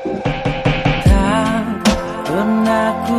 Tak pernah ku